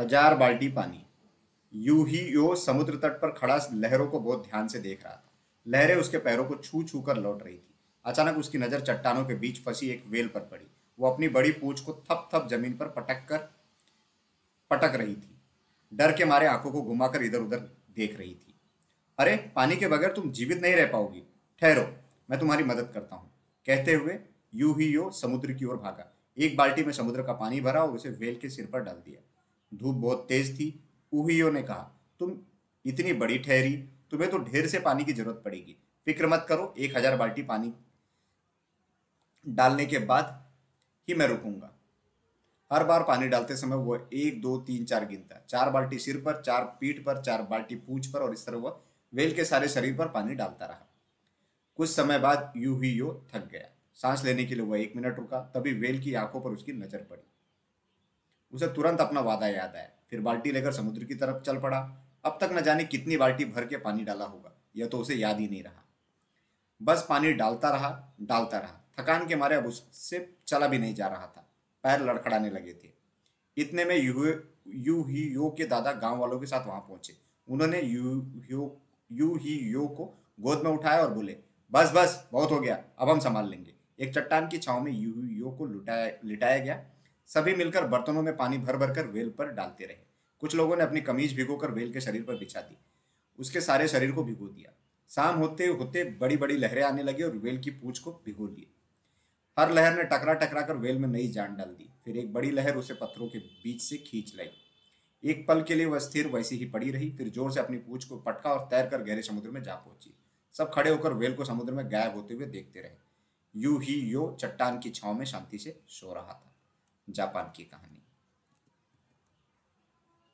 हज़ार बाल्टी पानी। यू ही यो समुद्र तट पर खड़ा लहरों को बहुत ध्यान से देख रहा था। लहरें उसके पैरों को छू छू कर लौट रही थी। अचानक उसकी नज़र चट्टानों के बीच फंसी एक वेल पर पड़ी। वो अपनी बड़ी पूछ को थप थप ज़मीन पर पटक कर पटक रही थी। डर के मारे आँखों को घुमाकर इधर उधर देख रही थी। अरे, पानी के बगैर तुम जीवित नहीं रह पाओगी। ठहरो, मैं तुम्हारी मदद करता हूँ। कहते हुए यू ही यो समुद्र की ओर भागा। एक बाल्टी में समुद्र का पानी भरा और उसे वेल के सिर पर डाल दिया। धूप बहुत तेज थी, उहियो ने कहा, तुम इतनी बड़ी ठहरी, तुम्हें तो ढेर से पानी की ज़रूरत पड़ेगी। फ़िक्र मत करो, एक हज़ार बाल्टी पानी डालने के बाद ही मैं रुकूँगा। हर बार पानी डालते समय वह एक, दो, तीन, चार गिनता चार बाल्टी सिर पर, चार पीठ पर, चार बाल्टी पूछ पर और इस तरह वह वेल के सारे शरीर पर पानी डालता रहा। कुछ समय बाद यू ही यो थक गया। सांस लेने के लिए वह एक मिनट रुका, तभी वेल की आँखों पर उसकी नज़र पड़ी। उसे तुरंत अपना वादा याद आया। फिर बाल्टी लेकर समुद्र की तरफ़ चल पड़ा। अब तक न जाने कितनी बाल्टी भर के पानी डाला होगा। यह तो उसे याद ही नहीं रहा। बस पानी डालता रहा डालता रहा। थकान के मारे अब उससे चला भी नहीं जा रहा था। पैर लड़खड़ाने लगे थे। इतने में यू यू ही यो के दादा गाँव वालों के साथ वहाँ पहुँचे। उन्होंने यू, यो, यू ही यो को गोद में उठाया और बोले, बस बस, बहुत हो गया, अब हम संभाल लेंगे। एक चट्टान की छाव में यू, यो को लुटाया, लिटाया गया। सभी मिलकर बर्तनों में पानी भर भर कर वेल पर डालते रहे। कुछ लोगों ने अपनी कमीज भिगोकर वेल के शरीर पर बिछा दी। उसके सारे शरीर को भिगो दिया। शाम होते होते बड़ी बड़ी लहरें आने लगी और वेल की पूछ को भिगो लिए। हर लहर ने टकरा टकरा कर वेल में नई जान डाल दी। फिर एक बड़ी लहर उसे पत्थरों के बीच से खींच लाई। एक पल के लिए वह स्थिर वैसी ही पड़ी रही, फिर ज़ोर से अपनी पूछ को पटका और तैर कर गहरे समुद्र में जा पहुँची। सब खड़े होकर वेल को समुद्र में गायब होते हुए देखते रहे। यू ही यो चट्टान की छाव में शांति से सो रहा था। जापान की कहानी।